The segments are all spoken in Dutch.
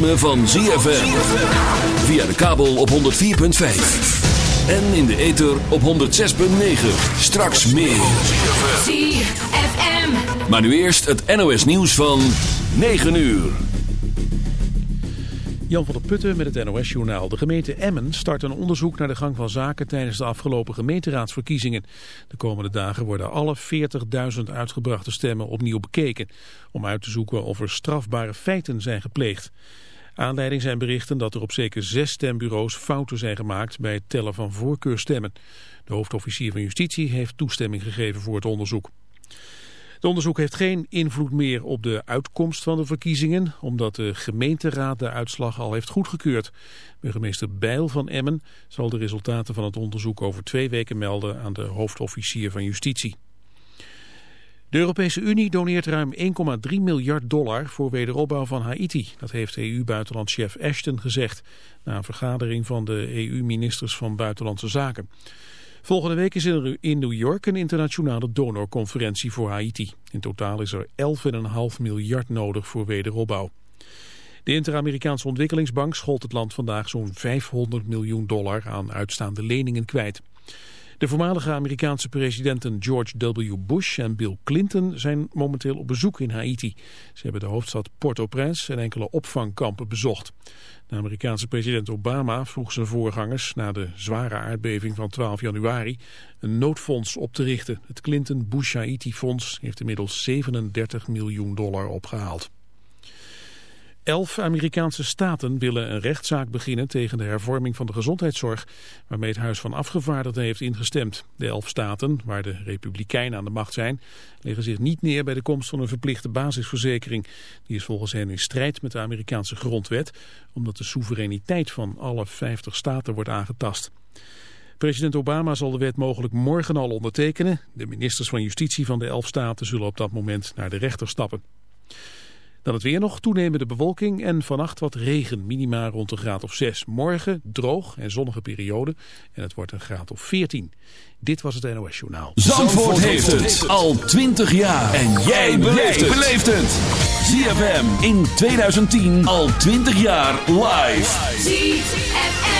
ritme van ZFM. Via de kabel op 104.5. En in de ether op 106.9. Straks meer. ZFM. Maar nu eerst het NOS nieuws van 9 uur. Jan van der Putten met het NOS-journaal. De gemeente Emmen start een onderzoek naar de gang van zaken tijdens de afgelopen gemeenteraadsverkiezingen. De komende dagen worden alle 40.000 uitgebrachte stemmen opnieuw bekeken. Om uit te zoeken of er strafbare feiten zijn gepleegd. Aanleiding zijn berichten dat er op zeker zes stembureaus fouten zijn gemaakt bij het tellen van voorkeurstemmen. De hoofdofficier van Justitie heeft toestemming gegeven voor het onderzoek. Het onderzoek heeft geen invloed meer op de uitkomst van de verkiezingen, omdat de gemeenteraad de uitslag al heeft goedgekeurd. Burgemeester Bijl van Emmen zal de resultaten van het onderzoek over twee weken melden aan de hoofdofficier van Justitie. De Europese Unie doneert ruim 1,3 miljard dollar voor wederopbouw van Haiti. Dat heeft EU-buitenlandchef Ashton gezegd na een vergadering van de EU-ministers van Buitenlandse Zaken. Volgende week is er in New York een internationale donorconferentie voor Haiti. In totaal is er 11,5 miljard nodig voor wederopbouw. De Inter-Amerikaanse Ontwikkelingsbank schold het land vandaag zo'n 500 miljoen dollar aan uitstaande leningen kwijt. De voormalige Amerikaanse presidenten George W. Bush en Bill Clinton zijn momenteel op bezoek in Haiti. Ze hebben de hoofdstad Port-au-Prince en enkele opvangkampen bezocht. De Amerikaanse president Obama vroeg zijn voorgangers na de zware aardbeving van 12 januari een noodfonds op te richten. Het Clinton-Bush-Haiti-fonds heeft inmiddels 37 miljoen dollar opgehaald. Elf Amerikaanse staten willen een rechtszaak beginnen tegen de hervorming van de gezondheidszorg, waarmee het Huis van Afgevaardigden heeft ingestemd. De elf staten, waar de Republikeinen aan de macht zijn, leggen zich niet neer bij de komst van een verplichte basisverzekering. Die is volgens hen in strijd met de Amerikaanse grondwet, omdat de soevereiniteit van alle 50 staten wordt aangetast. President Obama zal de wet mogelijk morgen al ondertekenen. De ministers van Justitie van de elf staten zullen op dat moment naar de rechter stappen. Dan het weer nog, toenemende bewolking en vannacht wat regen, minima rond een graad of 6. Morgen droog en zonnige periode en het wordt een graad of 14. Dit was het NOS Journaal. Zandvoort, heeft het al 20 jaar. En jij beleeft het. ZFM in 2010 al 20 jaar live. ZFM.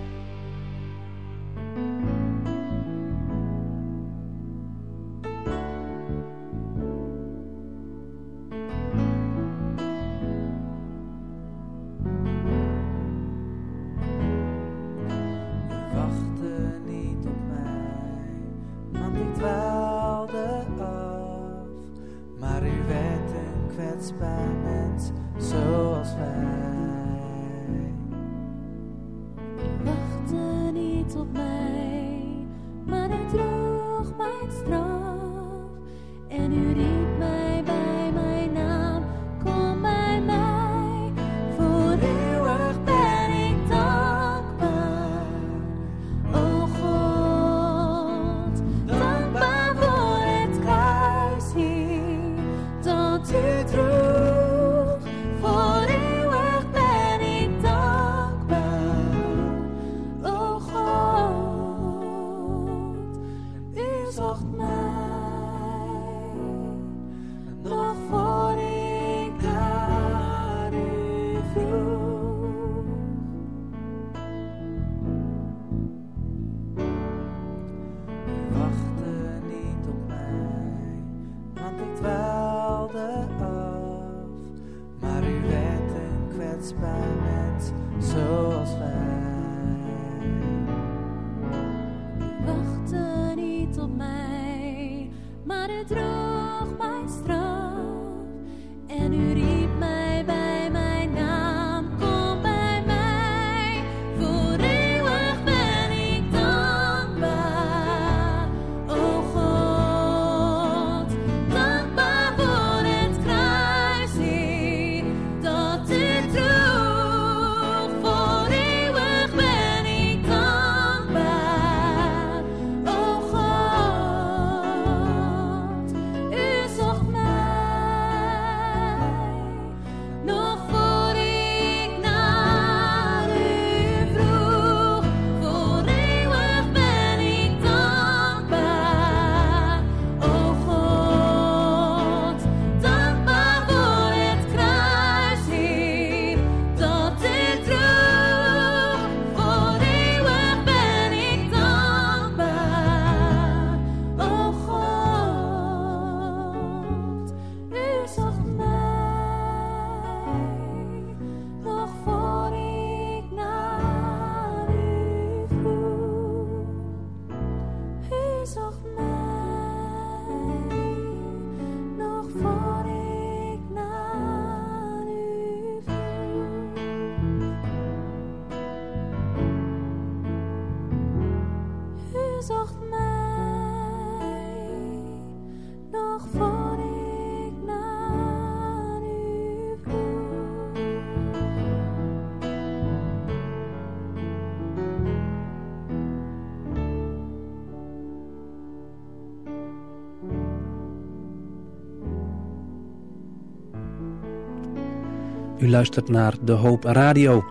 U luistert naar De Hoop Radio.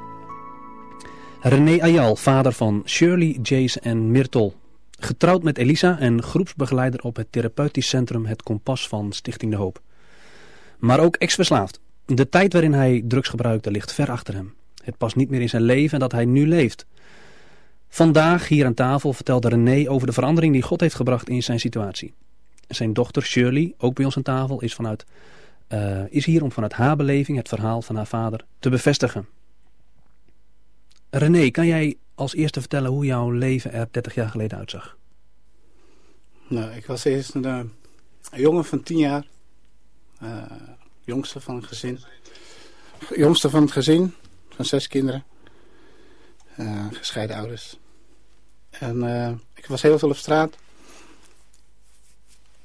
René Ayal, vader van Shirley, Jace en Myrtle. Getrouwd met Elisa en groepsbegeleider op het therapeutisch centrum Het Kompas van Stichting De Hoop. Maar ook ex-verslaafd. De tijd waarin hij drugs gebruikte ligt ver achter hem. Het past niet meer in zijn leven dat hij nu leeft. Vandaag hier aan tafel vertelde René over de verandering die God heeft gebracht in zijn situatie. Zijn dochter Shirley, ook bij ons aan tafel, is, vanuit, uh, is hier om vanuit haar beleving het verhaal van haar vader te bevestigen. René, kan jij als eerste vertellen hoe jouw leven er 30 jaar geleden uitzag? Nou, ik was eerst een, een jongen van 10 jaar. Uh, jongste van het gezin. Jongste van het gezin, van zes kinderen. Gescheiden ouders. En ik was heel veel op straat.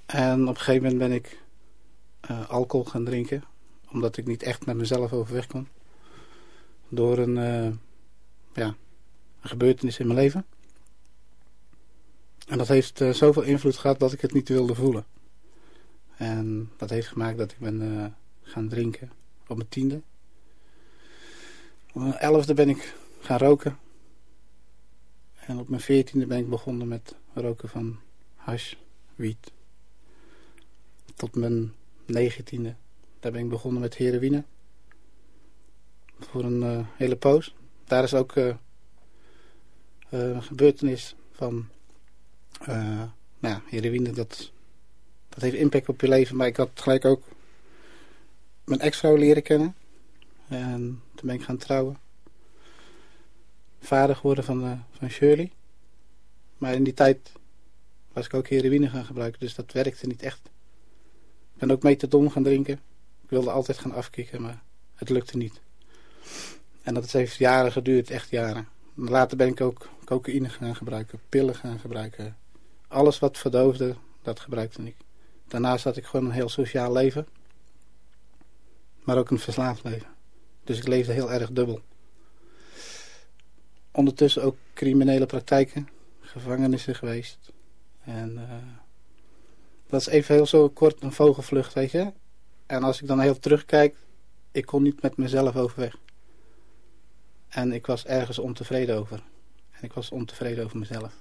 En op een gegeven moment ben ik uh, alcohol gaan drinken. Omdat ik niet echt met mezelf overweg kon. Door een, ja, een gebeurtenis in mijn leven. En dat heeft zoveel invloed gehad dat ik het niet wilde voelen. En dat heeft gemaakt dat ik ben gaan drinken op mijn tiende. Op mijn elfde ben ik gaan roken. En op mijn veertiende ben ik begonnen met roken van hash, wiet. Tot mijn negentiende, daar ben ik begonnen met heroïne. Voor een uh, hele poos. Daar is ook uh, uh, een gebeurtenis van... nou ja, heroïne, dat, dat heeft impact op je leven. Maar ik had gelijk ook mijn ex-vrouw leren kennen. En toen ben ik gaan trouwen vader geworden van, van Shirley. Maar in die tijd was ik ook heroïne gaan gebruiken, dus dat werkte niet echt. Ik ben ook methadon gaan drinken. Ik wilde altijd gaan afkicken, maar het lukte niet. En dat heeft jaren geduurd, echt jaren. Later ben ik ook cocaïne gaan gebruiken, pillen gaan gebruiken. Alles wat verdoofde, dat gebruikte ik. Daarnaast had ik gewoon een heel sociaal leven. Maar ook een verslaafd leven. Dus ik leefde heel erg dubbel ondertussen ook criminele praktijken, gevangenissen geweest. En uh, dat is even heel zo kort een vogelvlucht, weet je. En als ik dan heel terugkijk, ik kon niet met mezelf overweg. En ik was ergens ontevreden over. En ik was ontevreden over mezelf.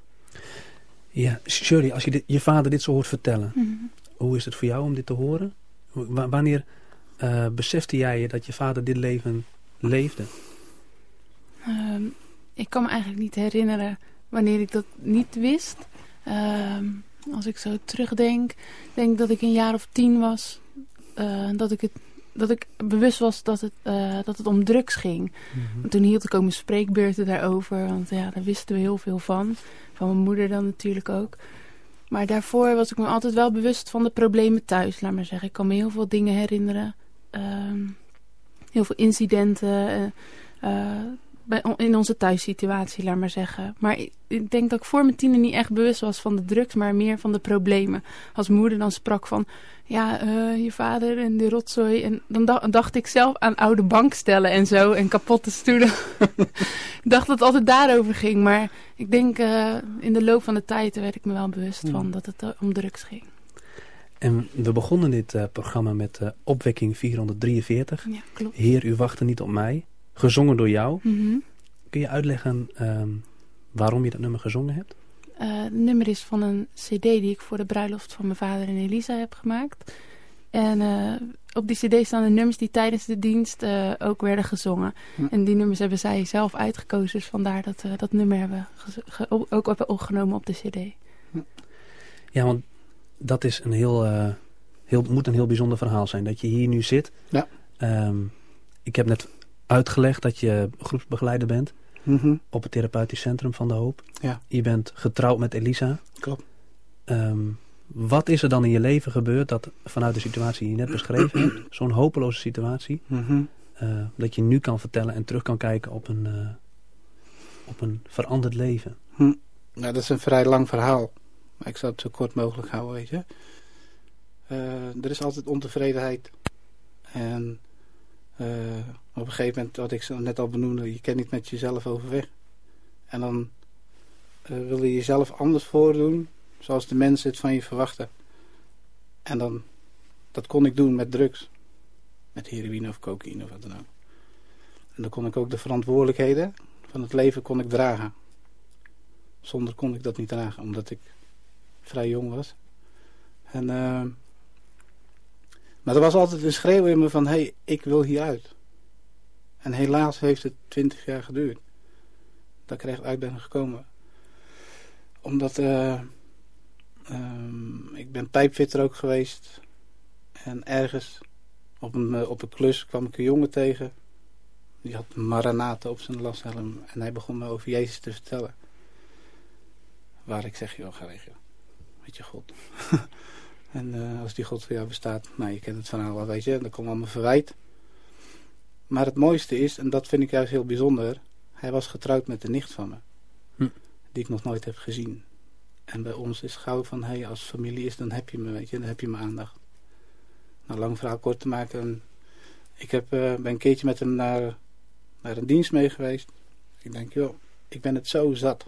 Ja, Shirley, als je dit, je vader dit zo hoort vertellen, mm -hmm. hoe is het voor jou om dit te horen? W wanneer uh, besefte jij je dat je vader dit leven leefde? Um, ik kan me eigenlijk niet herinneren wanneer ik dat niet wist. Uh, als ik zo terugdenk, denk dat ik een jaar of tien was. Uh, dat ik het dat ik bewust was dat het, eh, dat het om drugs ging. En toen hield ik ook mijn spreekbeurten daarover. Want ja, daar wisten we heel veel van. Van mijn moeder dan natuurlijk ook. Maar daarvoor was ik me altijd wel bewust van de problemen thuis, laat maar zeggen. Ik kan me heel veel dingen herinneren. Ehm, heel veel incidenten. eh, eh, bij, in onze thuissituatie, laat maar zeggen. Maar ik, ik denk dat ik voor mijn tiener niet echt bewust was van de drugs, maar meer van de problemen. Als moeder dan sprak van, ja, eh, je vader en de rotzooi. En dan dacht, dacht ik zelf aan oude bankstellen en zo en kapotte stoelen. ik dacht dat het altijd daarover ging. Maar ik denk uh, in de loop van de tijd werd ik me wel bewust Hmm. van dat het uh, om drugs ging. En we begonnen dit programma met opwekking 443. Ja, klopt. Heer, u wachtte niet op mij. Gezongen door jou. Mm -hmm. Kun je uitleggen um, waarom je dat nummer gezongen hebt? Uh, het nummer is van een cd die ik voor de bruiloft van mijn vader en Elisa heb gemaakt. En uh, op die cd staan de nummers die tijdens de dienst uh, ook werden gezongen. Hm. En die nummers hebben zij zelf uitgekozen. Dus vandaar dat we dat nummer hebben ook hebben opgenomen op de cd. Hm. Ja, want dat is een heel, uh, heel, moet een heel bijzonder verhaal zijn. Dat je hier nu zit. Ja. Um, ik heb net uitgelegd dat je groepsbegeleider bent. Mm -hmm. Op het therapeutisch centrum van de hoop. Ja. Je bent getrouwd met Elisa. Klopt. Um, wat is er dan in je leven gebeurd dat vanuit de situatie die je net beschreven hebt, zo'n hopeloze situatie, mm -hmm. uh, dat je nu kan vertellen en terug kan kijken op een, uh, op een veranderd leven? Hm. Nou, dat is een vrij lang verhaal. Maar ik zal het zo kort mogelijk houden, weet je. Uh, er is altijd ontevredenheid. En op een gegeven moment, wat ik net al benoemde, je kan niet met jezelf overweg. En dan wil je jezelf anders voordoen zoals de mensen het van je verwachten. En dan, dat kon ik doen met drugs. Met heroïne of cocaïne of wat dan ook. En dan kon ik ook de verantwoordelijkheden van het leven kon ik dragen. Zonder kon ik dat niet dragen, omdat ik vrij jong was. En, uh, maar er was altijd een schreeuw in me van, hé, hey, ik wil hieruit. En helaas heeft het twintig jaar geduurd. Dat ik er echt uit ben gekomen. Omdat... Uh, Um, ik ben pijpfitter ook geweest. En ergens op een, op een klus kwam ik een jongen tegen. Die had Maranatha op zijn lashelm. En hij begon me over Jezus te vertellen. Waar ik zeg, joh, ga weg. Weet je God. en uh, als die God voor jou bestaat, nou je kent het verhaal wel, weet je. Dan komt allemaal verwijt. Maar het mooiste is, en dat vind ik juist heel bijzonder. Hij was getrouwd met de nicht van me. Hm. Die ik nog nooit heb gezien. En bij ons is gauw van, hé, hey, als familie is, dan heb je me, weet je, dan heb je mijn aandacht. Nou, lang verhaal kort te maken. Ik heb, uh, ben een keertje met hem naar, naar een dienst mee geweest. Ik denk, joh, ik ben het zo zat.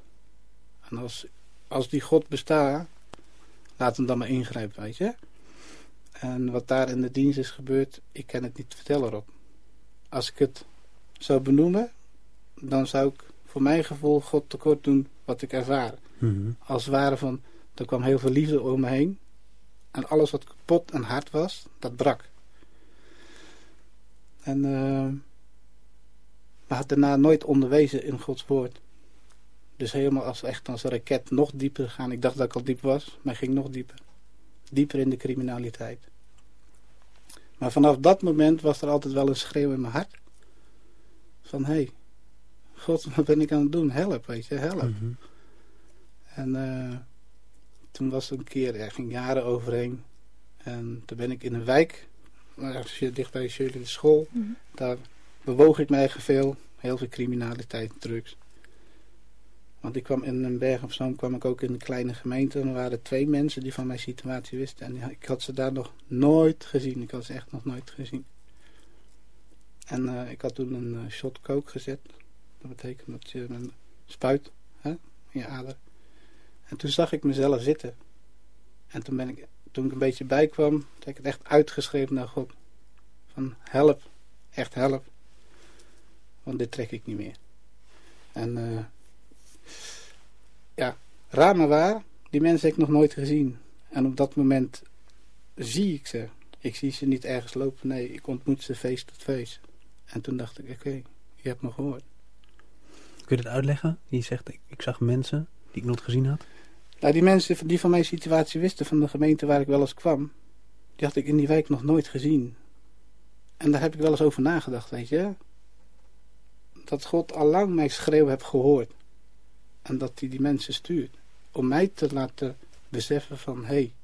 En als, als die God bestaat, laat hem dan maar ingrijpen, weet je. En wat daar in de dienst is gebeurd, ik kan het niet vertellen erop. Als ik het zou benoemen, dan zou ik voor mijn gevoel God tekort doen wat ik ervaar. Mm -hmm. Als het ware van, er kwam heel veel liefde om me heen. En alles wat kapot en hard was, dat brak. En uh, maar had daarna nooit onderwezen in Gods woord. Dus helemaal als echt als een raket nog dieper gaan. Ik dacht dat ik al diep was, maar ging nog dieper. Dieper in de criminaliteit. Maar vanaf dat moment was er altijd wel een schreeuw in mijn hart. Van, hé, hey, God, wat ben ik aan het doen? Help, weet je, help. Mm -hmm. En uh, toen was er een keer, er ging jaren overheen. En toen ben ik in een wijk, dicht bij Shirley de school. Mhm. Mm -hmm. Daar bewoog ik mij veel. Heel veel criminaliteit, drugs. Want ik kwam in een berg op Zoom, kwam ik ook in een kleine gemeente. En er waren twee mensen die van mijn situatie wisten. En ik had ze daar nog nooit gezien. Ik had ze echt nog nooit gezien. En uh, ik had toen een uh, shot coke gezet. Dat betekent dat je een spuit hè, in je ader. En toen zag ik mezelf zitten. En toen, ben ik, toen ik een beetje bijkwam, heb ik het echt uitgeschreven naar God. Van help, echt help. Want dit trek ik niet meer. En uh, ja, raar maar waar, die mensen heb ik nog nooit gezien. En op dat moment zie ik ze. Ik zie ze niet ergens lopen, nee, ik ontmoet ze face tot face. En toen dacht ik, oké, okay, je hebt me gehoord. Kun je dat uitleggen? Je zegt, ik, ik zag mensen die ik nooit gezien had. Nou, die mensen die van mijn situatie wisten, van de gemeente waar ik wel eens kwam, die had ik in die wijk nog nooit gezien. En daar heb ik wel eens over nagedacht, weet je. Dat God allang mijn schreeuw heeft gehoord. En dat hij die mensen stuurt. Om mij te laten beseffen van, hé, hey,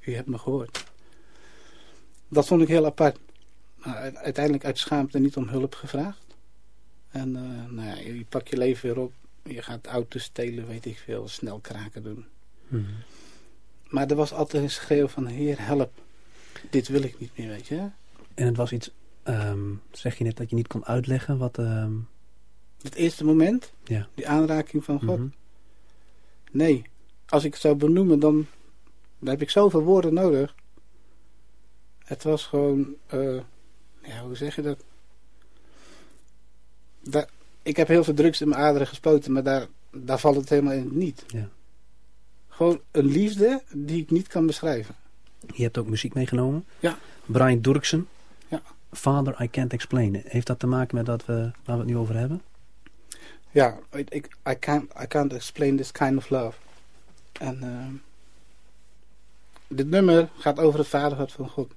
u hebt me gehoord. Dat vond ik heel apart. Maar uiteindelijk uit schaamte niet om hulp gevraagd. En uh, nou ja, je pakt je leven weer op. Je gaat auto's stelen, weet ik veel, snel kraken doen. Hmm. Maar er was altijd een schreeuw van, heer, help. Dit wil ik niet meer, weet je. En het was iets, um, zeg je net dat je niet kon uitleggen wat... Um... Het eerste moment, ja. die aanraking van God. Mm -hmm. Nee, als ik het zou benoemen, dan, dan heb ik zoveel woorden nodig. Het was gewoon, uh, ja, hoe zeg je dat? Daar, ik heb heel veel drugs in mijn aderen gespoten, maar daar, daar valt het helemaal in niet. Ja. Gewoon een liefde die ik niet kan beschrijven. Je hebt ook muziek meegenomen. Ja. Brian Durksen. Ja. Father, I Can't Explain. Heeft dat te maken met dat we, waar we het nu over hebben? Ja, ik, I, can't, I can't explain this kind of love. En uh, dit nummer gaat over het vaderhart van God.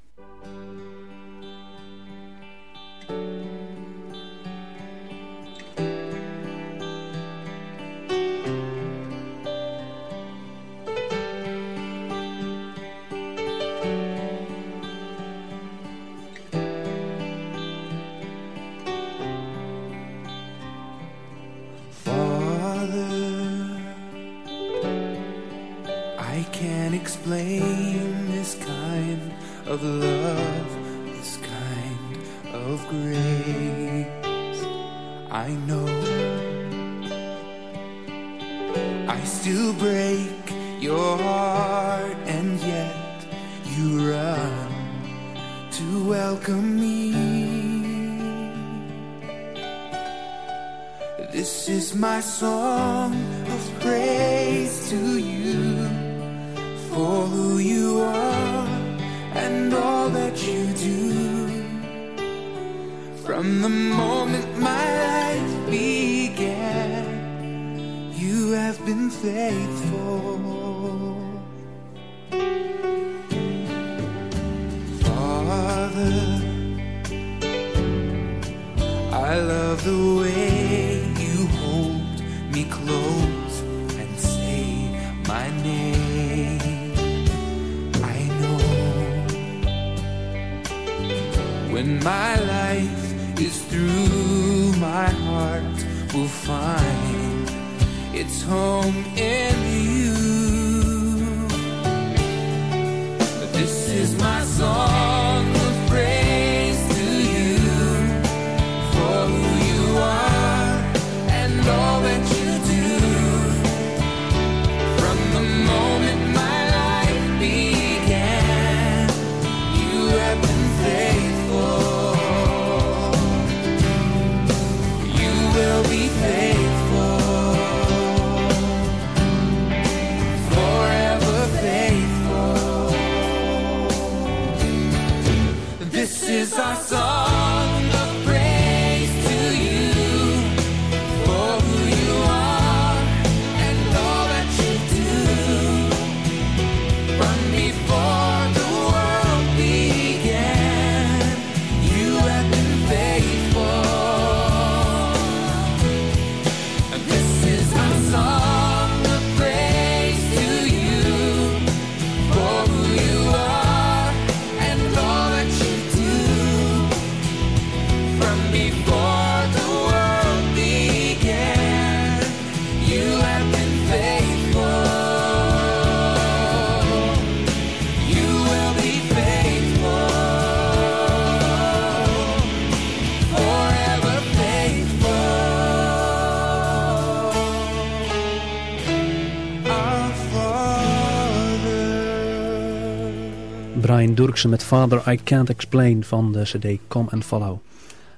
Durksen met Father I Can't Explain van de cd Come and Follow.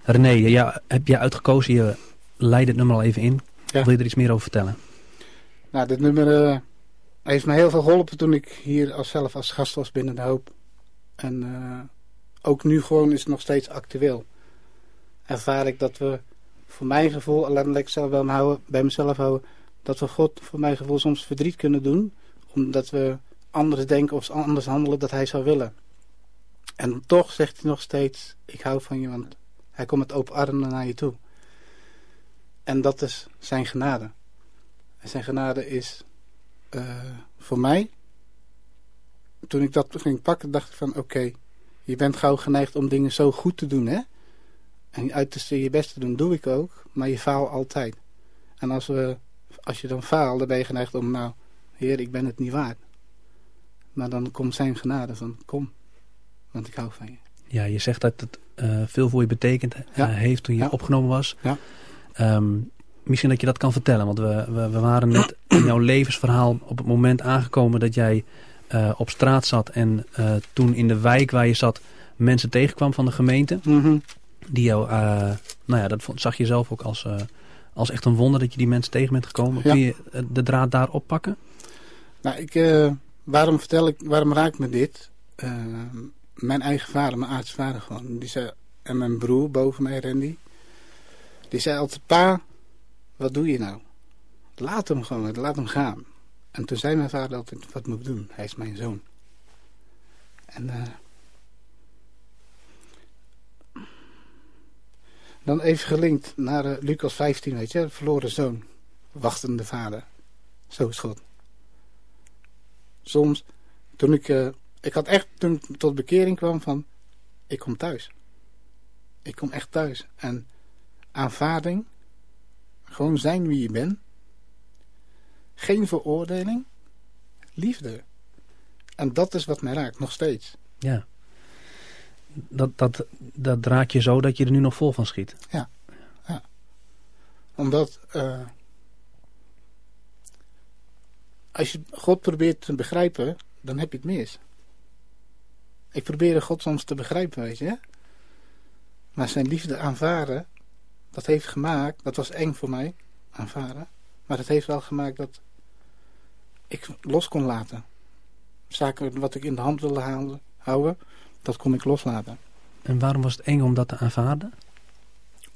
René, ja, heb jij uitgekozen, je leidt het nummer al even in. Ja. Wil je er iets meer over vertellen? Nou, dit nummer uh, heeft me heel veel geholpen toen ik hier als zelf als gast was binnen de hoop. En uh, ook nu gewoon is het nog steeds actueel. Ervaar ik dat we voor mijn gevoel, alleen ik zelf me houden, bij mezelf houden, dat we God voor mijn gevoel soms verdriet kunnen doen. Omdat we anders denken of anders handelen dat hij zou willen. En toch zegt hij nog steeds, ik hou van je, want hij komt met open armen naar je toe. En dat is zijn genade. En zijn genade is uh, voor mij, toen ik dat ging pakken, dacht ik van oké, je bent gauw geneigd om dingen zo goed te doen, hè? En uit te je best te doen, doe ik ook, maar je faalt altijd. En als, we, als je dan faalt, dan ben je geneigd om, nou, heer, ik ben het niet waard. Maar dan komt zijn genade van, kom, want ik hou van je. Ja, je zegt dat het uh, veel voor je betekend ja. uh, heeft toen je ja. opgenomen was. Ja. Um, misschien dat je dat kan vertellen, want we, we, we, waren net in jouw levensverhaal op het moment aangekomen dat jij uh, op straat zat en toen in de wijk waar je zat mensen tegenkwam van de gemeente. Mm -hmm. Die jou, nou ja, dat vond, zag je zelf ook als, als echt een wonder dat je die mensen tegen bent gekomen. Kun je de draad daar oppakken? Nou, ik, waarom vertel ik, waarom raakt me dit? Mijn eigen vader, mijn aardse vader gewoon. Die zei, en mijn broer boven mij, Randy. Die zei altijd, pa, wat doe je nou? Laat hem gewoon, laat hem gaan. En toen zei mijn vader altijd, wat moet ik doen? Hij is mijn zoon. En uh, dan even gelinkt naar uh, Lucas 15, weet je, verloren zoon. Wachtende vader. Zo is God. Soms, toen ik... Uh, ik had echt toen ik tot bekering kwam van, ik kom thuis. Ik kom echt thuis. En aanvaarding, gewoon zijn wie je bent. Geen veroordeling, liefde. En dat is wat mij raakt, nog steeds. Ja. Dat, dat, dat raakt je zo dat je er nu nog vol van schiet. Ja. ja. Omdat... Uh, als je God probeert te begrijpen, dan heb je het mis. Ik probeerde God soms te begrijpen, weet je. Maar zijn liefde aanvaren, dat heeft gemaakt, dat was eng voor mij, aanvaren. Maar dat heeft wel gemaakt dat ik los kon laten. Zaken wat ik in de hand wilde houden, houden dat kon ik loslaten. En waarom was het eng om dat te aanvaarden?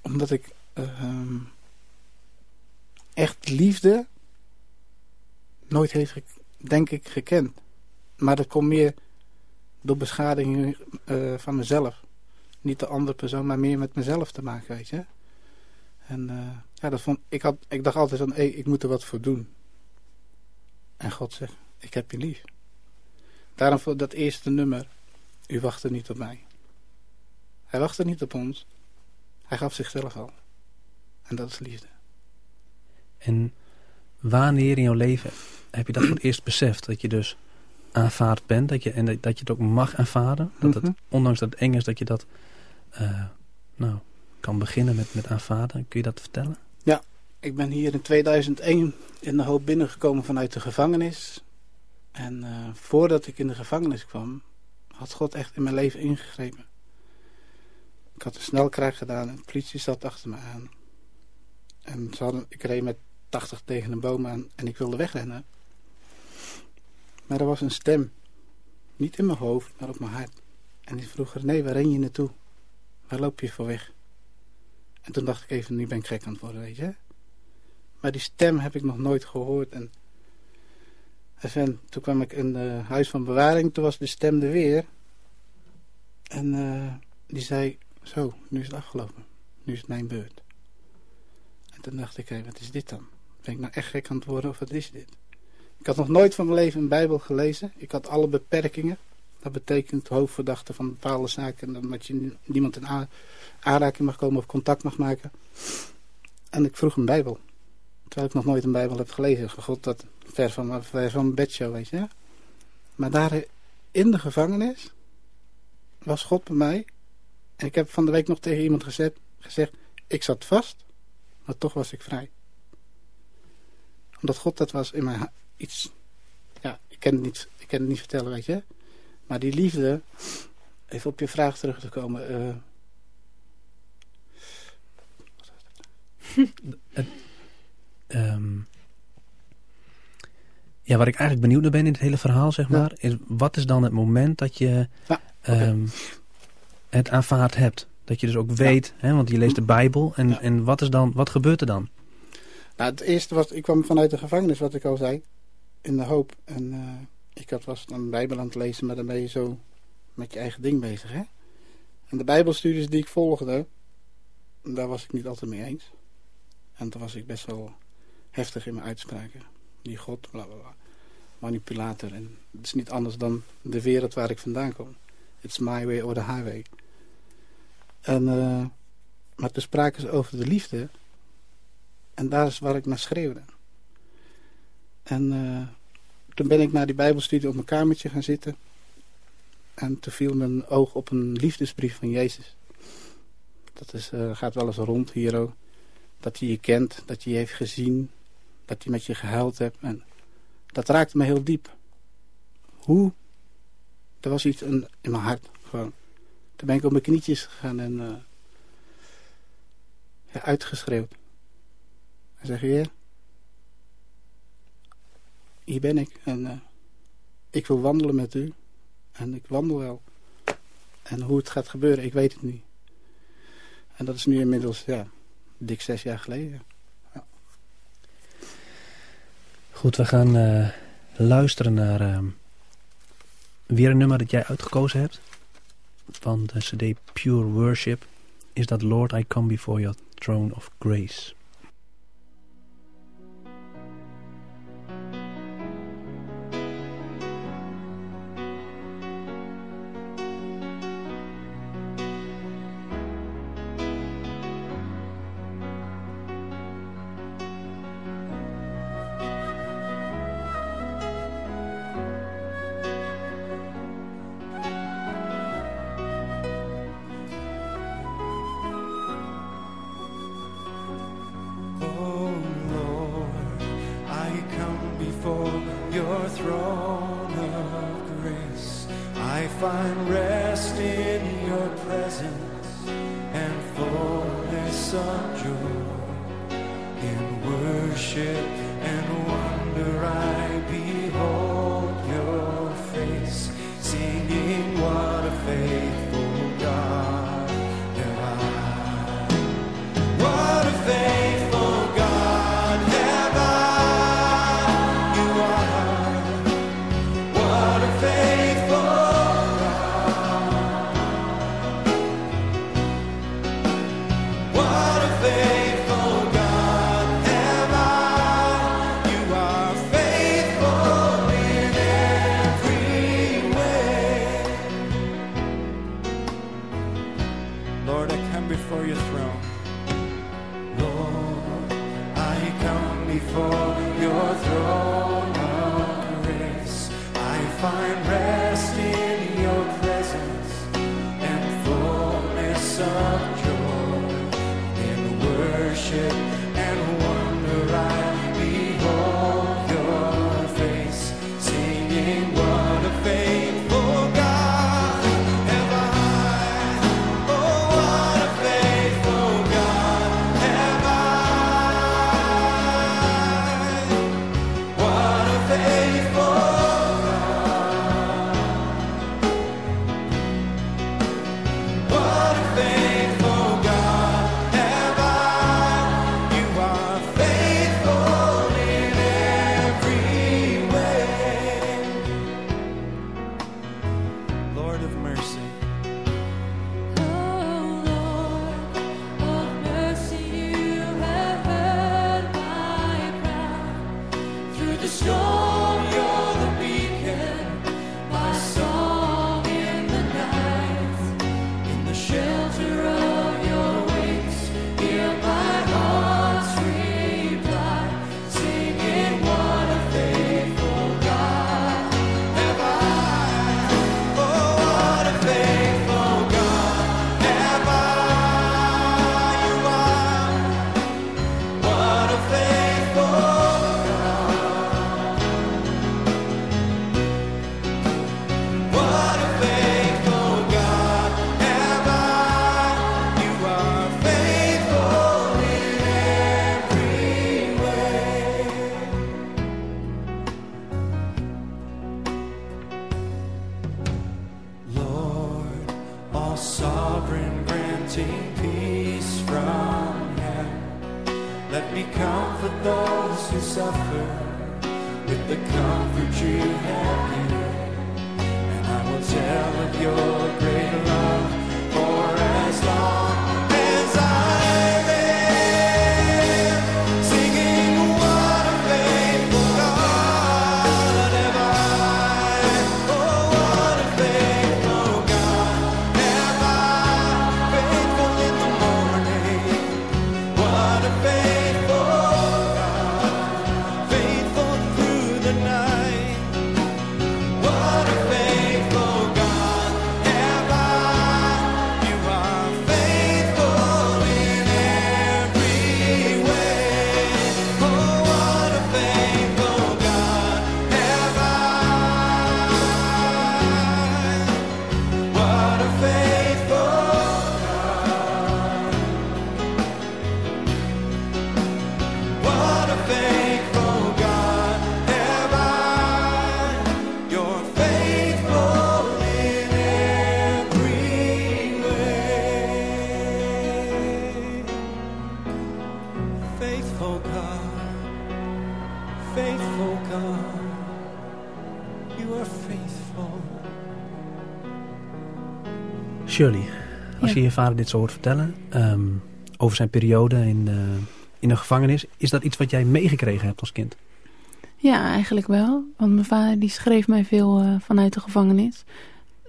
Omdat ik uh, echt liefde nooit heeft, denk ik, gekend. Maar dat komt meer door beschadiging uh, van mezelf. Niet de andere persoon, maar meer met mezelf te maken, weet je. En uh, ja, dat vond, ik, had, ik dacht altijd van, hé, ik moet er wat voor doen. En God zegt, ik heb je lief. Daarom voor dat eerste nummer, u wachtte niet op mij. Hij wachtte niet op ons. Hij gaf zichzelf al. En dat is liefde. En wanneer in jouw leven heb je dat voor het eerst beseft? Dat je dus aanvaard bent dat je, en dat je het ook mag aanvaarden. Dat het, ondanks dat het eng is, dat je dat uh, nou, kan beginnen met, met aanvaarden. Kun je dat vertellen? Ja, ik ben hier in 2001 in de hoop binnengekomen vanuit de gevangenis. En uh, voordat ik in de gevangenis kwam, had God echt in mijn leven ingegrepen. Ik had een snelkraak gedaan en de politie zat achter me aan. En ze hadden, ik reed met 80 tegen een boom aan en ik wilde wegrennen. Maar er was een stem. Niet in mijn hoofd, maar op mijn hart. En die vroeg er, nee, waar ren je naartoe? Waar loop je voor weg? En toen dacht ik even, nu ben ik gek aan het worden, weet je. Maar die stem heb ik nog nooit gehoord. En, en toen kwam ik in het huis van bewaring, toen was de stem er weer. En uh, die zei, zo, nu is het afgelopen. Nu is het mijn beurt. En toen dacht ik, wat is dit dan? Ben ik nou echt gek aan het worden of wat is dit? Ik had nog nooit van mijn leven een Bijbel gelezen. Ik had alle beperkingen. Dat betekent hoofdverdachte van bepaalde zaken. Dat je niemand in aanraking mag komen of contact mag maken. En ik vroeg een Bijbel. Terwijl ik nog nooit een Bijbel heb gelezen. God, dat ver van, ver van mijn bedshow, weet je. Maar daar in de gevangenis was God bij mij. En ik heb van de week nog tegen iemand gezegd, gezegd ik zat vast, maar toch was ik vrij. Omdat God dat was in mijn iets... Ja, ik kan, het niet, ik kan het niet vertellen, weet je. Maar die liefde... Even op je vraag terug te komen. Uh, het, um, ja, waar ik eigenlijk benieuwd naar ben in het hele verhaal, zeg maar... Ja. is wat is dan het moment dat je ja, okay. um, het aanvaard hebt? Dat je dus ook weet, ja. hè, want je leest de Bijbel. En, en wat, is dan, wat gebeurt er dan? Nou, het eerste was... Ik kwam vanuit de gevangenis, wat ik al zei in de hoop. En uh, ik had, was een Bijbel aan het lezen, maar dan ben je zo met je eigen ding bezig, hè? En de bijbelstudies die ik volgde, daar was ik niet altijd mee eens. En toen was ik best wel heftig in mijn uitspraken. Die God, bla bla bla. Manipulator. En het is niet anders dan de wereld waar ik vandaan kom. It's my way or the highway. En, eh, maar toen spraken ze over de liefde. En daar is waar ik naar schreeuwde. En eh, toen ben ik naar die bijbelstudie op mijn kamertje gaan zitten. En toen viel mijn oog op een liefdesbrief van Jezus. Dat is, eh, gaat wel eens rond hier ook. Dat hij je kent, dat hij je heeft gezien. Dat hij met je gehuild hebt. En dat raakte me heel diep. Hoe? Er was iets in, mijn hart. Gewoon. Toen ben ik op mijn knietjes gegaan en ja, uitgeschreeuwd. En zeg je, hier ben ik. En uh, ik wil wandelen met u. En ik wandel wel. En hoe het gaat gebeuren, ik weet het niet. En dat is nu inmiddels, ja, dik zes jaar geleden. Ja. Goed, we gaan uh, luisteren naar uh, weer een nummer dat jij uitgekozen hebt. Van de cd Pure Worship. Is dat Lord, I come before your throne of grace. Faithful God, you are faithful. Shirley, als Ja. je je vader dit zo hoort vertellen ehm, over zijn periode in, eh, in de gevangenis, is dat iets wat jij meegekregen hebt als kind? Ja, eigenlijk wel. Want mijn vader die schreef mij veel eh, vanuit de gevangenis.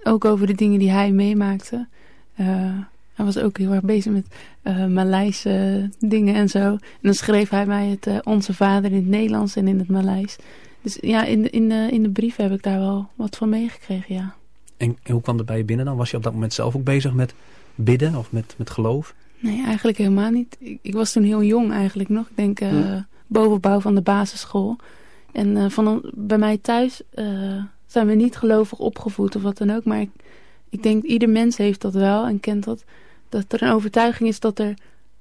Ook over de dingen die hij meemaakte. Eh, hij was ook heel erg bezig met eh Maleise dingen en zo. En dan schreef hij mij het eh, Onze Vader in het Nederlands en in het Maleis. Dus ja, in de, in, in de brief heb ik daar wel wat van meegekregen, ja. En hoe kwam dat bij je binnen dan? Was je op dat moment zelf ook bezig met bidden of met, met geloof? Nee, eigenlijk helemaal niet. Ik, ik was toen heel jong eigenlijk nog. Ik denk eh, Hm. bovenbouw van de basisschool. En eh, van bij mij thuis eh, zijn we niet gelovig opgevoed of wat dan ook. Maar ik, ik denk ieder mens heeft dat wel en kent dat. Dat er een overtuiging is dat er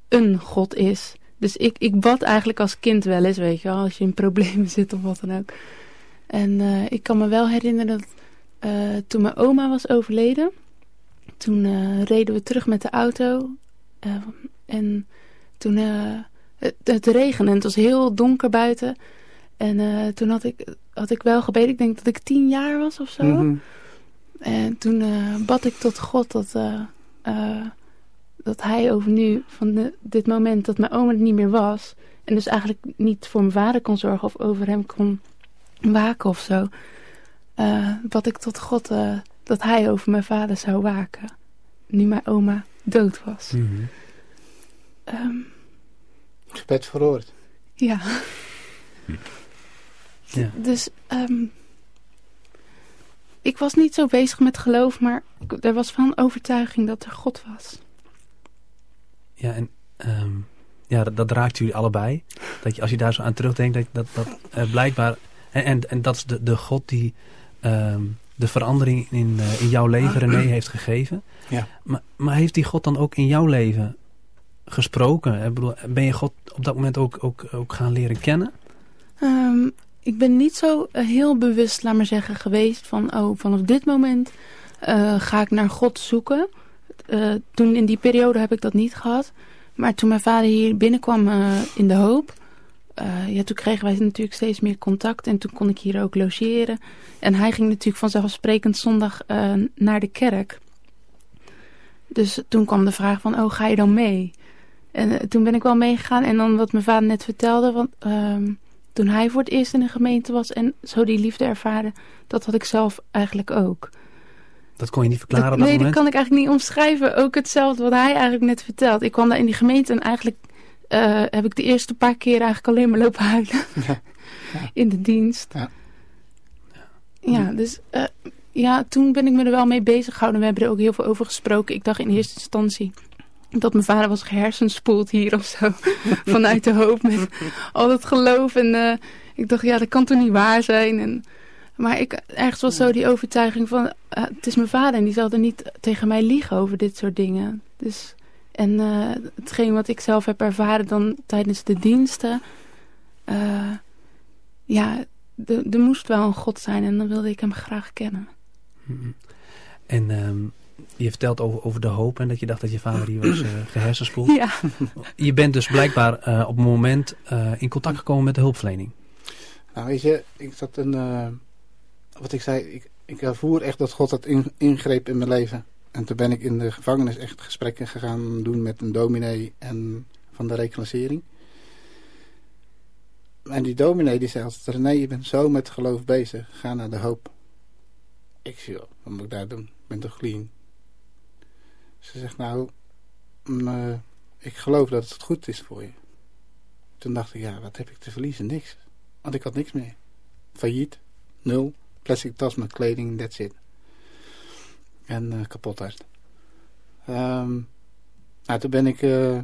een God is. Dus ik, ik bad eigenlijk als kind wel eens, weet je wel. Als je in problemen zit of wat dan ook. En eh, ik kan me wel herinneren dat eh, toen mijn oma was overleden. Toen eh, reden we terug met de auto. En toen het, het regende en het was heel donker buiten. En toen had ik, had ik wel gebeden. Ik denk dat ik tien jaar was of zo. Mm -hmm. En toen bad ik tot God dat, dat hij over nu, van de, dit moment dat mijn oma er niet meer was. En dus eigenlijk niet voor mijn vader kon zorgen of over hem kon waken of zo. bad ik tot God dat hij over mijn vader zou waken. Nu mijn oma dood was. Mm -hmm. um, Gebed verhoord. Ja. ja. Dus um, ik was niet zo bezig met geloof, maar ik, er was van overtuiging dat er God was. Ja, en um, ja, dat, dat, raakt jullie allebei. Dat je, als je daar zo aan terugdenkt, dat, dat, dat uh, blijkbaar... En, en, en dat is de, de God die um, de verandering in, uh, in jouw leven, René, heeft gegeven. Ja. Maar, maar heeft die God dan ook in jouw leven gesproken? Ik bedoel, ben je God op dat moment ook, ook, ook gaan leren kennen? Um, ik ben niet zo uh, heel bewust, laat maar zeggen, geweest van... oh, vanaf dit moment uh, ga ik naar God zoeken. Uh, toen in die periode heb ik dat niet gehad. Maar toen mijn vader hier binnenkwam in de hoop... ja, toen kregen wij natuurlijk steeds meer contact. En toen kon ik hier ook logeren. En hij ging natuurlijk vanzelfsprekend zondag naar de kerk. Dus toen kwam de vraag van, oh, ga je dan mee? En toen ben ik wel meegegaan. En dan wat mijn vader net vertelde. Want um, toen hij voor het eerst in de gemeente was. En zo die liefde ervaren. Dat had ik zelf eigenlijk ook. Dat kon je niet verklaren dat, op dat nee, moment? dat kan ik eigenlijk niet omschrijven. Ook hetzelfde wat hij eigenlijk net vertelt. Ik kwam daar in die gemeente. En eigenlijk uh, heb ik de eerste paar keer eigenlijk alleen maar lopen huilen. Ja. Ja. in de dienst. Ja, ja dus... Uh, ja, toen ben ik me er wel mee bezig gehouden. We hebben er ook heel veel over gesproken. Ik dacht in eerste instantie dat mijn vader was gehersenspoeld hier of zo. Vanuit de hoop met al dat geloof. En uh, ik dacht, ja, dat kan toch niet waar zijn. En, maar ik, ergens was zo die overtuiging van... Uh, het is mijn vader en die zal er niet tegen mij liegen over dit soort dingen. Dus, en uh, hetgeen wat ik zelf heb ervaren dan tijdens de diensten... ja, er moest wel een God zijn en dan wilde ik hem graag kennen. En um, je vertelt over, over de hoop en dat je dacht dat je vader hier was uh, gehersenspoeld. Ja. Je bent dus blijkbaar uh, op een moment uh, in contact gekomen met de hulpverlening. Nou weet je, ik zat een, wat ik zei, ik, ik echt dat God dat in, ingreep in mijn leven. En toen ben ik in de gevangenis echt gesprekken gegaan doen met een dominee en van de reclassering. En die dominee die zei altijd, René, je bent zo met geloof bezig. Ga naar de hoop. Ik joh, wat moet ik daar doen? Ik ben toch clean? Ze zegt, nou, mm, eh, ik geloof dat het goed is voor je. Toen dacht ik, ja, wat heb ik te verliezen? Niks. Want ik had niks meer. Failliet, nul, plastic tas met kleding, that's it. En eh, kapot hart. Ehm, nou, toen ben ik eh,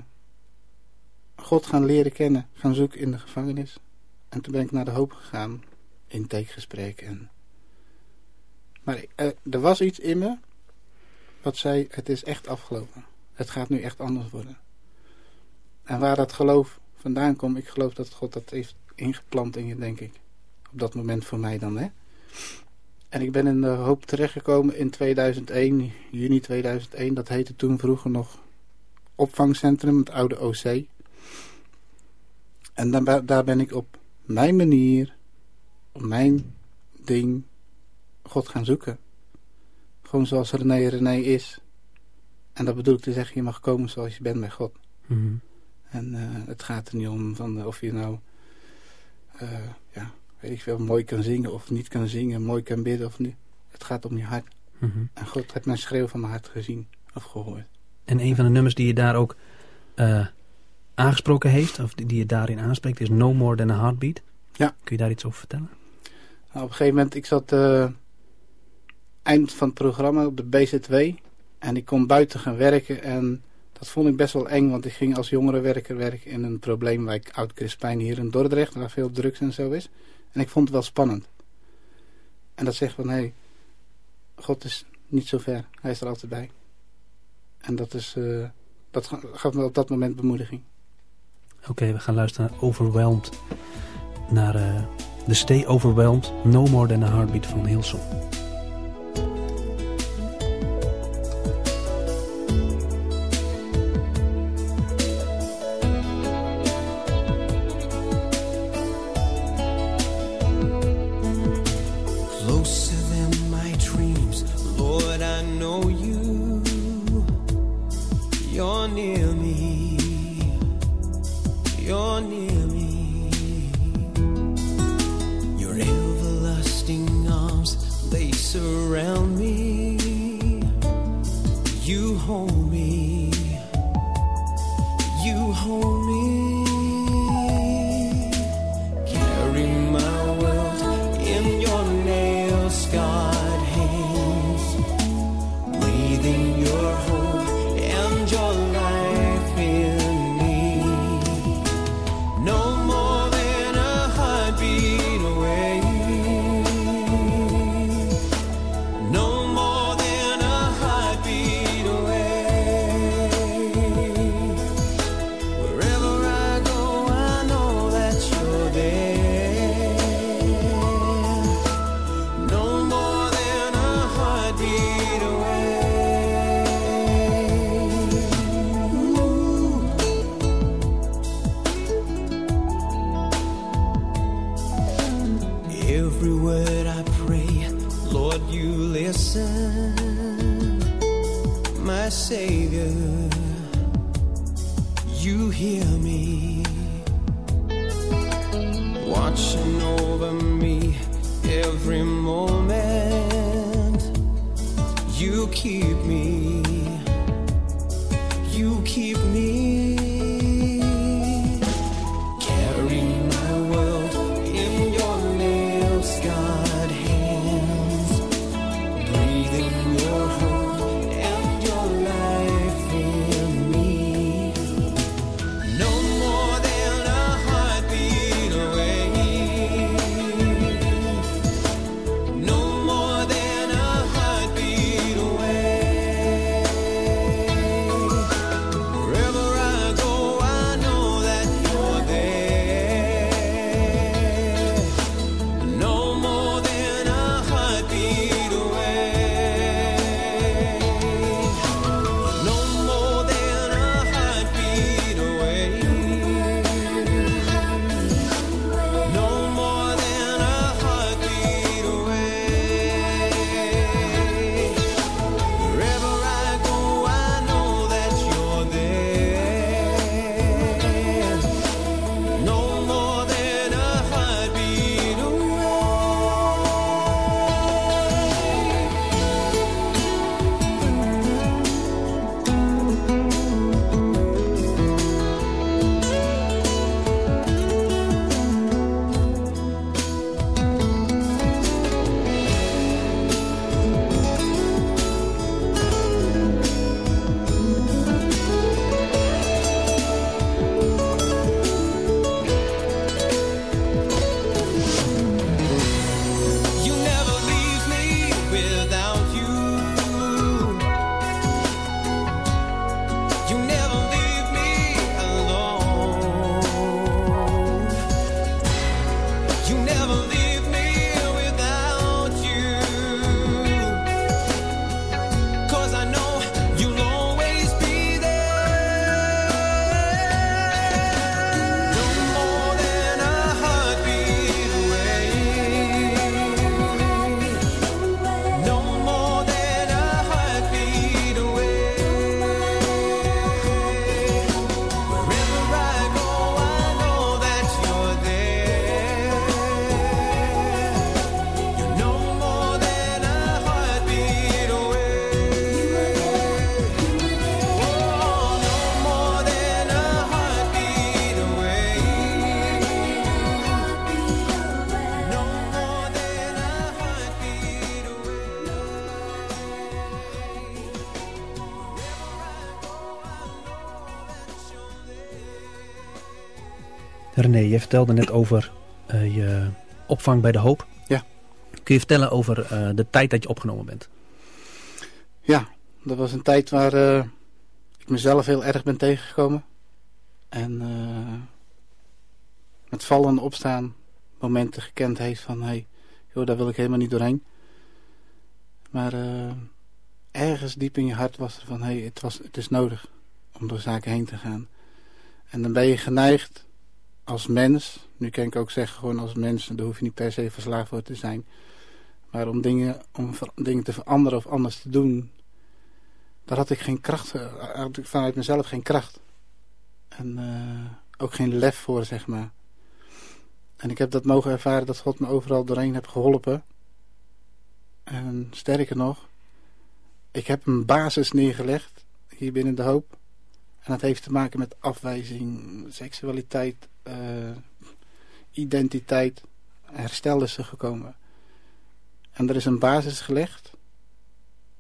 God gaan leren kennen, gaan zoeken in de gevangenis. En toen ben ik naar de hoop gegaan, intakegesprek. En... Maar eh, er was iets in me wat zei, het is echt afgelopen. Het gaat nu echt anders worden. En waar dat geloof vandaan komt, ik geloof dat God dat heeft ingeplant in je, denk ik. Op dat moment voor mij dan, hè. En ik ben in de hoop terechtgekomen in 2001, juni 2001. Dat heette toen vroeger nog opvangcentrum, het oude OC. En dan, daar ben ik op mijn manier, op mijn ding, God gaan zoeken. Gewoon zoals René René is. En dat bedoel ik te zeggen, je mag komen zoals je bent bij God. Mhm. En eh, het gaat er niet om van, eh, of je nou, eh, weet ik veel, mooi kan zingen of niet kan zingen, mooi kan bidden of niet. Het gaat om je hart. Mhm. En God heeft mijn schreeuw van mijn hart gezien of gehoord. En een van de nummers die je daar ook eh, aangesproken heeft, of die die je daarin aanspreekt, is No More Than a Heartbeat. Ja. Kun je daar iets over vertellen? Nou, op een gegeven moment, ik zat eh, eind van het programma op de BZ2. En ik kon buiten gaan werken. En dat vond ik best wel eng, want ik ging als jongerenwerker werken in een probleemwijk Oud-Crispijn hier in Dordrecht, waar veel drugs en zo is. En ik vond het wel spannend. En dat zegt van, hé, hey, God is niet zo ver. Hij is er altijd bij. En dat, is, eh, dat ga- gaf me op dat moment bemoediging. Oké, we gaan luisteren Overwhelmed. Naar eh, de Stay Overwhelmed, No More Than a Heartbeat van Hillsong. Every word I pray, Lord, you listen. My Savior, you hear me. Watching over me every moment. You keep me. René, je vertelde net over eh, je opvang bij de hoop. Ja. Kun je vertellen over eh, de tijd dat je opgenomen bent? Ja, dat was een tijd waar eh, ik mezelf heel erg ben tegengekomen. En met vallen en opstaan momenten gekend heeft van... hey, joh, daar wil ik helemaal niet doorheen. Maar ergens diep in je hart was er van... hey, het, was, het is nodig om door zaken heen te gaan. En dan ben je geneigd als mens... nu kan ik ook zeggen gewoon als mens... daar hoef je niet per se verslaafd voor te zijn... maar om dingen, om dingen te veranderen of anders te doen... daar had ik geen kracht... eh, had ik vanuit mezelf geen kracht. En eh, ook geen lef voor, zeg maar. En ik heb dat mogen ervaren dat God me overal doorheen heeft geholpen. En sterker nog, ik heb een basis neergelegd hier binnen de hoop. En dat heeft te maken met afwijzing, seksualiteit, identiteit. Herstel is er gekomen. En er is een basis gelegd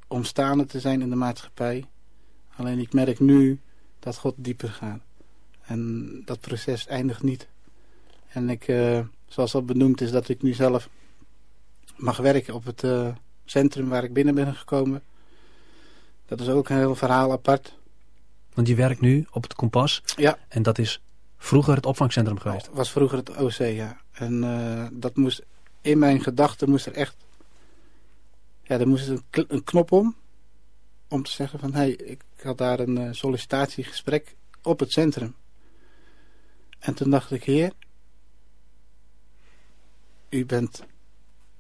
om staande te zijn in de maatschappij. Alleen ik merk nu dat God dieper gaat. En dat proces eindigt niet. En ik, eh, zoals al benoemd is, dat ik nu zelf mag werken op het eh, centrum waar ik binnen ben gekomen. Dat is ook een heel verhaal apart. Want je werkt nu op het Kompas. Ja. En dat is vroeger het opvangcentrum geweest. was vroeger het OC, ja. En eh, dat moest, in mijn gedachten moest er echt, ja, er moest een, een knop om. Om te zeggen van, hé, hey, ik had daar een eh, sollicitatiegesprek op het centrum. En toen dacht ik, heer, u bent,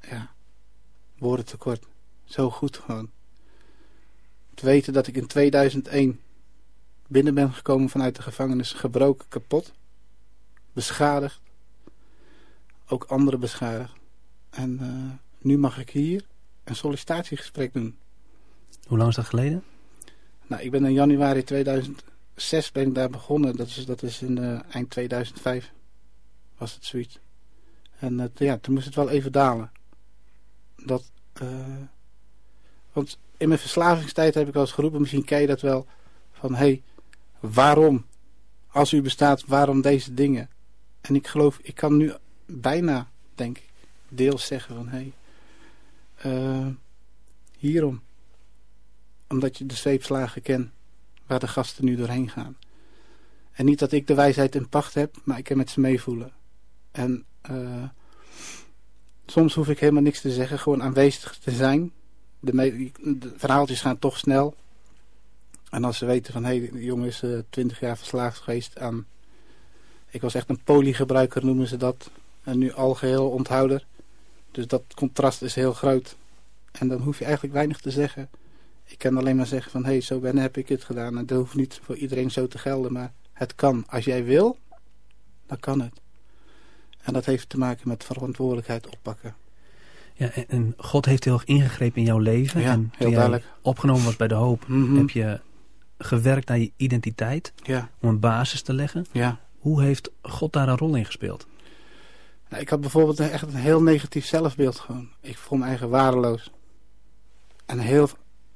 ja, woorden tekort. Zo goed gewoon. Te weten dat ik in 2001 binnen ben gekomen vanuit de gevangenis, gebroken, kapot beschadigd. Ook anderen beschadigd. En eh, nu mag ik hier een sollicitatiegesprek doen. Hoe lang is dat geleden? Nou, ik ben in januari 2006 ben ik daar begonnen. Dat is, dat is in eh, eind 2005 was het zoiets. En ja, toen moest het wel even dalen. Dat, eh, want in mijn verslavingstijd heb ik al eens geroepen, misschien ken je dat wel, van hé, hey, waarom? Als u bestaat, waarom deze dingen? En ik geloof, ik kan nu bijna, denk ik, deels zeggen van hé, hey, eh, hierom. Omdat je de zweepslagen kent waar de gasten nu doorheen gaan. En niet dat ik de wijsheid in pacht heb, maar ik kan met ze meevoelen. En eh, soms hoef ik helemaal niks te zeggen, gewoon aanwezig te zijn. De, verhaaltjes gaan toch snel. En als ze weten van, hé, hey, jongen is twintig jaar verslaafd geweest aan... Ik was echt een polygebruiker, noemen ze dat. En nu algeheel onthouder. Dus dat contrast is heel groot. En dan hoef je eigenlijk weinig te zeggen. Ik kan alleen maar zeggen van, hé, hey, zo ben heb ik het gedaan. En dat hoeft niet voor iedereen zo te gelden, maar het kan. Als jij wil, dan kan het. En dat heeft te maken met verantwoordelijkheid oppakken. Ja, en, en God heeft heel erg ingegrepen in jouw leven. Ja, en heel duidelijk. opgenomen was bij de hoop, Mhm. heb je gewerkt naar je identiteit. Ja. Om een basis te leggen. Ja. Hoe heeft God daar een rol in gespeeld? Nou, ik had bijvoorbeeld echt een heel negatief zelfbeeld gewoon. Ik vond me eigen waardeloos. En heel,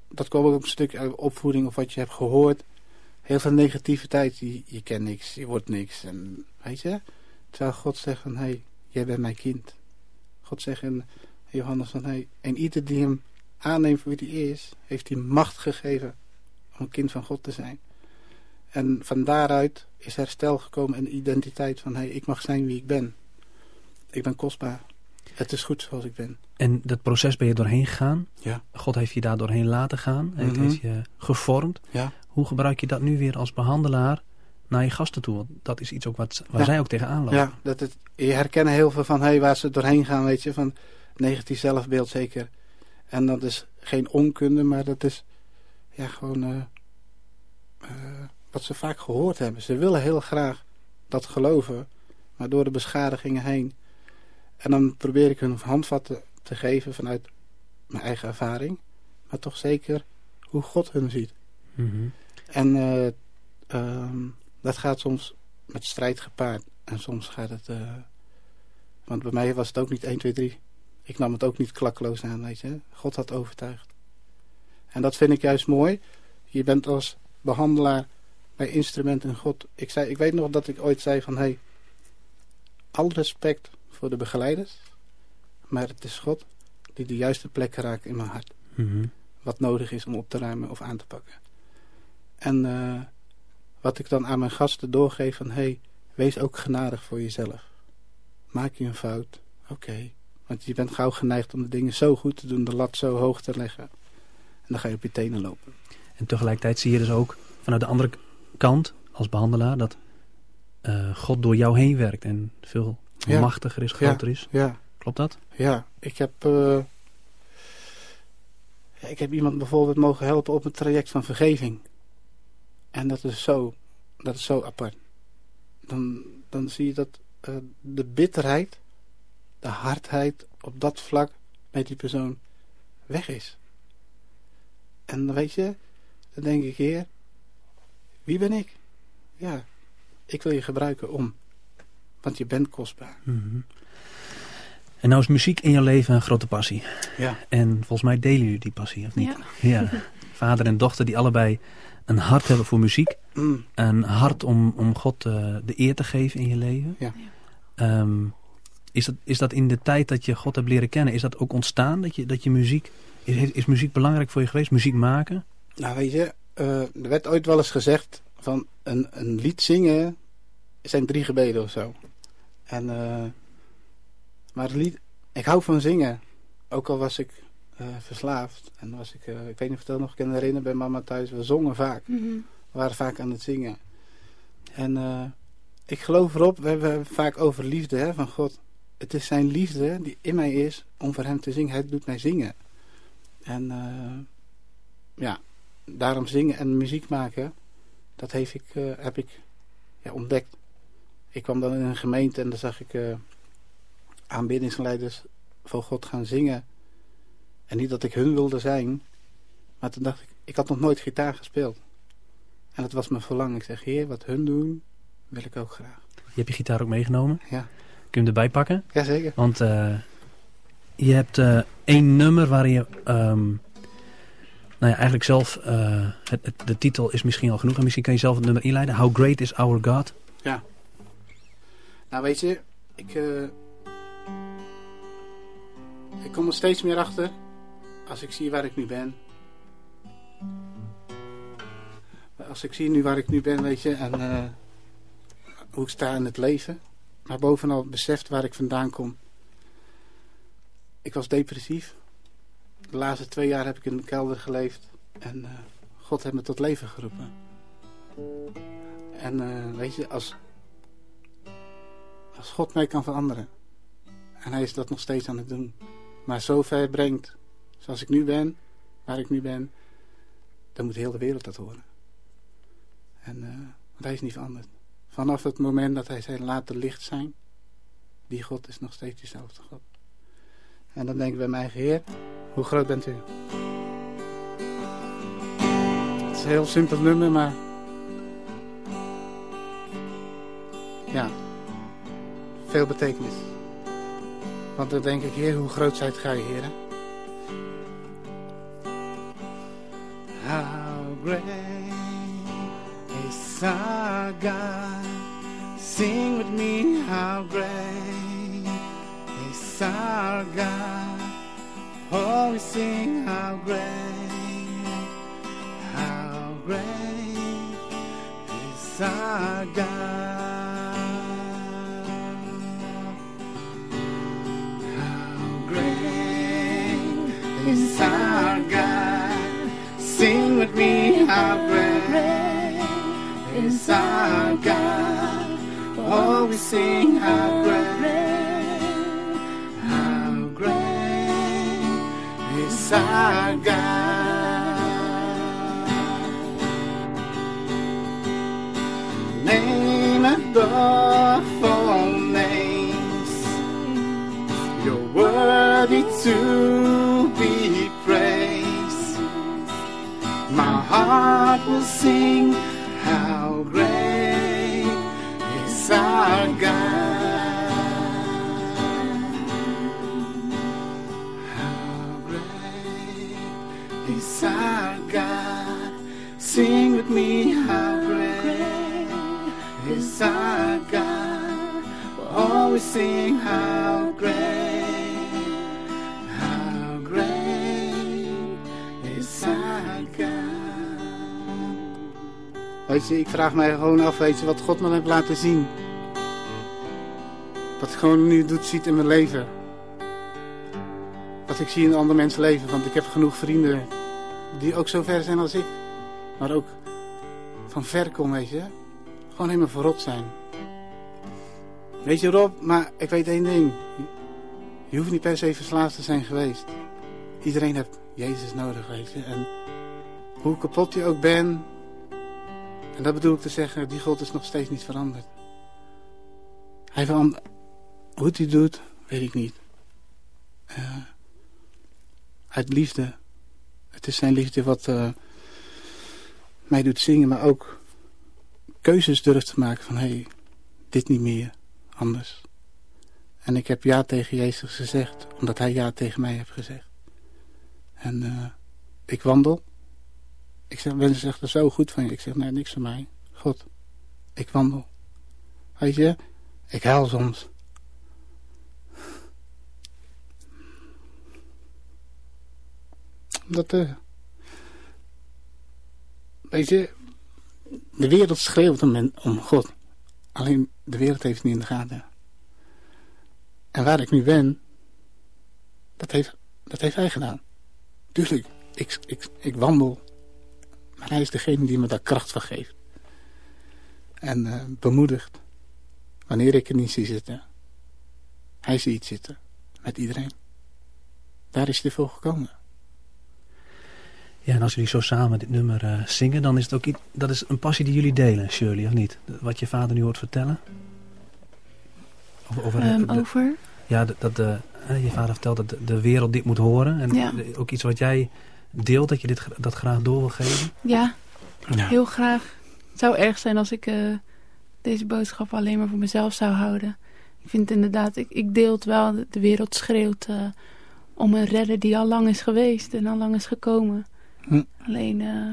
dat kwam ook een stuk uit opvoeding of wat je hebt gehoord. Heel veel negativiteit. Je, je kent niks, je wordt niks. En weet je, terwijl God zegt van, hé, hey, jij bent mijn kind. God zegt in Johannes van, hé, hey, en ieder die hem aanneemt voor wie hij is, heeft hij macht gegeven om een kind van God te zijn. En van daaruit is herstel gekomen en identiteit van, hé, hey, ik mag zijn wie ik ben. Ik ben kostbaar. Het is goed zoals ik ben. En dat proces ben je doorheen gegaan. Ja. God heeft je daar doorheen laten gaan. Hij Mhm. heeft je gevormd. Ja. Hoe gebruik je dat nu weer als behandelaar naar je gasten toe? Want dat is iets ook wat, waar Ja. zij ook tegenaan lopen. Ja, dat het, je herkennen heel veel van hey, waar ze doorheen gaan, weet je, van negatief zelfbeeld zeker. En dat is geen onkunde, maar dat is ja, gewoon eh, eh, wat ze vaak gehoord hebben. Ze willen heel graag dat geloven, maar door de beschadigingen heen. En dan probeer ik hun handvatten te geven vanuit mijn eigen ervaring, maar toch zeker hoe God hun ziet. Mhm. En eh, ehm, dat gaat soms met strijd gepaard. En soms gaat het... want bij mij was het ook niet 1, 2, 3. Ik nam het ook niet klakkeloos aan, weet je. God had overtuigd. En dat vind ik juist mooi. Je bent als behandelaar bij instrumenten God. Ik, zei, ik weet nog dat ik ooit zei van... Hey, Al respect voor de begeleiders. Maar het is God die de juiste plek raakt in mijn hart. Mhm. Wat nodig is om op te ruimen of aan te pakken. En eh, wat ik dan aan mijn gasten doorgeef van... hey, wees ook genadig voor jezelf. Maak je een fout, oké. Want je bent gauw geneigd om de dingen zo goed te doen... de lat zo hoog te leggen. En dan ga je op je tenen lopen. En tegelijkertijd zie je dus ook vanuit de andere kant, als behandelaar, dat eh, God door jou heen werkt en veel Ja. machtiger is, Ja, groter is. Ja, Klopt dat? Ja, ik heb, eh, ik heb iemand bijvoorbeeld mogen helpen op een traject van vergeving. En dat is zo, dat is zo apart. Dan, dan zie je dat eh, de bitterheid, de hardheid op dat vlak met die persoon weg is. En dan weet je, dan denk ik, heer, wie ben ik? Ja, ik wil je gebruiken om. Want je bent kostbaar. Mhm. En nou is muziek in jouw leven een grote passie. Ja. En volgens mij delen jullie die passie, of niet? Ja. Ja. Vader en dochter die allebei een hart hebben voor muziek. Mm. Een hart om, om God eh, de eer te geven in je leven. Ja. Ehm, is, dat, is dat in de tijd dat je God hebt leren kennen, is dat ook ontstaan? Dat je, dat je muziek, is, is muziek belangrijk voor je geweest? Muziek maken? Nou weet je, eh, er werd ooit wel eens gezegd van een, een lied zingen zijn drie gebeden of zo. En, eh, maar het lied, ik hou van zingen. Ook al was ik eh, verslaafd. En was ik, eh, ik weet niet of ik dat nog kan herinneren bij mama thuis. We zongen vaak. Mhm. We waren vaak aan het zingen. En eh, ik geloof erop, we hebben vaak over liefde hè, van God. Het is zijn liefde die in mij is om voor hem te zingen. Hij doet mij zingen. En eh, ja, daarom zingen en muziek maken, dat heeft ik, eh, heb ik ja, ontdekt. Ik kwam dan in een gemeente en dan zag ik eh, aanbiddingsleiders voor God gaan zingen. En niet dat ik hun wilde zijn, maar toen dacht ik, ik had nog nooit gitaar gespeeld. En het was mijn verlangen. Ik zeg, heer, wat hun doen, wil ik ook graag. Je hebt je gitaar ook meegenomen. Ja. Kun je hem erbij pakken? Jazeker. Want eh, je hebt eh, één nummer waarin je... ehm, nou ja, eigenlijk zelf... eh, het, de titel is misschien al genoeg. En misschien kan je zelf het nummer inleiden. How Great is Our God. Ja. Nou weet je, ik, eh, ik kom er steeds meer achter als ik zie waar ik nu ben. Als ik zie nu waar ik nu ben, weet je, en hoe ik sta in het leven. Maar bovenal beseft waar ik vandaan kom. Ik was depressief. De laatste twee jaar heb ik in de kelder geleefd. En eh, God heeft me tot leven geroepen. En eh, weet je, als, als God mij kan veranderen. En hij is dat nog steeds aan het doen. Maar zo ver brengt, zoals ik nu ben, waar ik nu ben, dan moet heel de wereld dat horen. En, eh, want hij is niet veranderd. Vanaf het moment dat hij zei, laat er licht zijn, die God is nog steeds diezelfde God. En dan denk ik bij mijn eigen Heer, hoe groot bent u? Het is een heel simpel nummer, maar ja, veel betekenis. Want dan denk ik, Heer, hoe groot zijt gij, Heer? How great is our God? Sing with me, how great is our God? Oh, we sing, how great, how great is our God? How great is our God? Sing with me, how great is our God? Oh, we sing, how great, is our God? Name above all names, you're worthy to be praised. My heart will sing, me, how great is our God. Oh, we we sing how great, how great is our God. Weet je, ik vraag mij gewoon af, weet je, wat God me heeft laten zien. Wat gewoon nu doet, ziet in mijn leven. Wat ik zie in andere mensen leven, want ik heb genoeg vrienden die ook zo ver zijn als ik. Maar ook van ver komen, weet je. Gewoon helemaal verrot zijn. Weet je Rob, maar ik weet één ding. Je hoeft niet per se verslaafd te zijn geweest. Iedereen heeft Jezus nodig, weet je. En hoe kapot je ook bent. En dat bedoel ik te zeggen, die God is nog steeds niet veranderd. Hij verandert. Hoe het hij doet, weet ik niet. Uh, uit liefde. Het is zijn liefde wat uh, mij doet zingen, maar ook keuzes durft te maken van hé, hey, dit niet meer, anders. En ik heb ja tegen Jezus gezegd, omdat hij ja tegen mij heeft gezegd. En uh, ik wandel. Ik zeg, mensen zeggen dat zo goed van je. Ik zeg, nee, niks van mij. God, ik wandel. Weet je, ik huil soms. Dat, uh, weet je, de wereld schreeuwt om, om God. Alleen de wereld heeft het niet in de gaten. En waar ik nu ben, dat heeft, dat heeft hij gedaan. Tuurlijk, ik, ik, ik wandel. Maar hij is degene die me daar kracht van geeft. En uh, bemoedigt. Wanneer ik er niet zie zitten. Hij ziet zitten. Met iedereen. Daar is hij voor gekomen. Ja, en als jullie zo samen dit nummer uh, zingen, dan is het ook iets, dat is een passie die jullie delen, Shirley, of niet? Wat je vader nu hoort vertellen? Over? Over? Um, de, over? Ja, dat, de, uh, je vader vertelt dat de, de, wereld dit moet horen. En ja. ook iets wat jij deelt, dat je dit, dat graag door wil geven? Ja, ja. heel graag. Het zou erg zijn als ik uh, deze boodschap alleen maar voor mezelf zou houden. Ik vind inderdaad, ik, ik deel het wel. De wereld schreeuwt om een redder die al lang is geweest en al lang is gekomen. Hm. Alleen uh,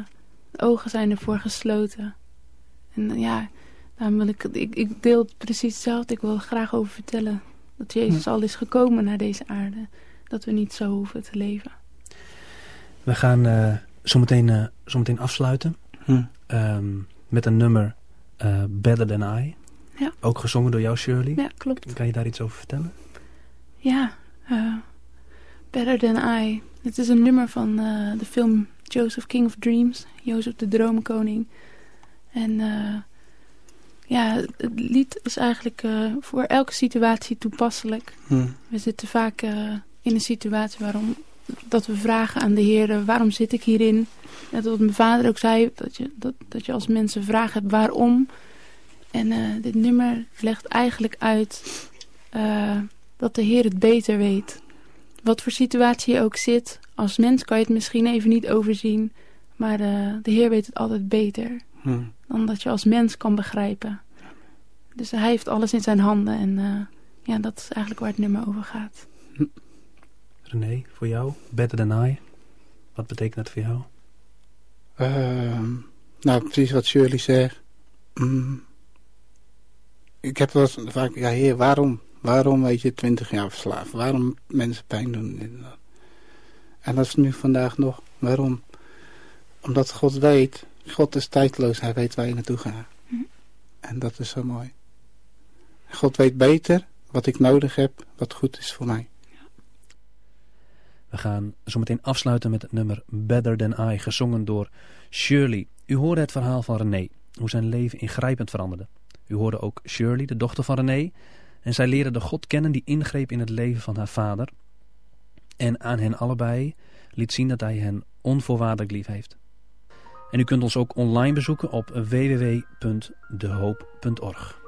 de ogen zijn ervoor gesloten. En uh, ja, daarom wil ik, ik, ik deel precies hetzelfde. Ik wil er graag over vertellen. Dat Jezus hm. al is gekomen naar deze aarde. Dat we niet zo hoeven te leven. We gaan uh, zometeen, zometeen afsluiten. Hm. Um, met een nummer Better Than I. Ja. Ook gezongen door jou, Shirley. Ja, klopt. Kan je daar iets over vertellen? Ja, Better Than I. Het is een nummer van de film Joseph King of Dreams. Jozef de Dromenkoning. En uh, ja, het lied is eigenlijk uh, voor elke situatie toepasselijk. Hmm. We zitten vaak uh, in een situatie waarom dat we vragen aan de Heer, waarom zit ik hierin? Net wat mijn vader ook zei, dat je, dat, dat je als mensen vragen hebt waarom. En dit nummer legt eigenlijk uit dat de Heer het beter weet. Wat voor situatie je ook zit, als mens kan je het misschien even niet overzien. Maar uh, de Heer weet het altijd beter. Hmm. Dan dat je als mens kan begrijpen. Dus hij heeft alles in zijn handen. En uh, ja, dat is eigenlijk waar het nummer over gaat. Hm. René, voor jou? Better than I? Wat betekent dat voor jou? Uh, nou, precies wat Shirley zegt. Mm. Ik heb wel eens vaak... Ja, heer, waarom? Waarom, weet je, twintig jaar verslaafd? Waarom mensen pijn doen? En dat is nu vandaag nog. Waarom? Omdat God weet, God is tijdloos, hij weet waar je naartoe gaat. Hm. En dat is zo mooi. God weet beter wat ik nodig heb, wat goed is voor mij. We gaan zometeen afsluiten met het nummer Better Than I, gezongen door Shirley. U hoorde het verhaal van René, hoe zijn leven ingrijpend veranderde. U hoorde ook Shirley, de dochter van René, en zij leerde de God kennen die ingreep in het leven van haar vader en aan hen allebei liet zien dat hij hen onvoorwaardelijk lief heeft. En u kunt ons ook online bezoeken op www.dehoop.org.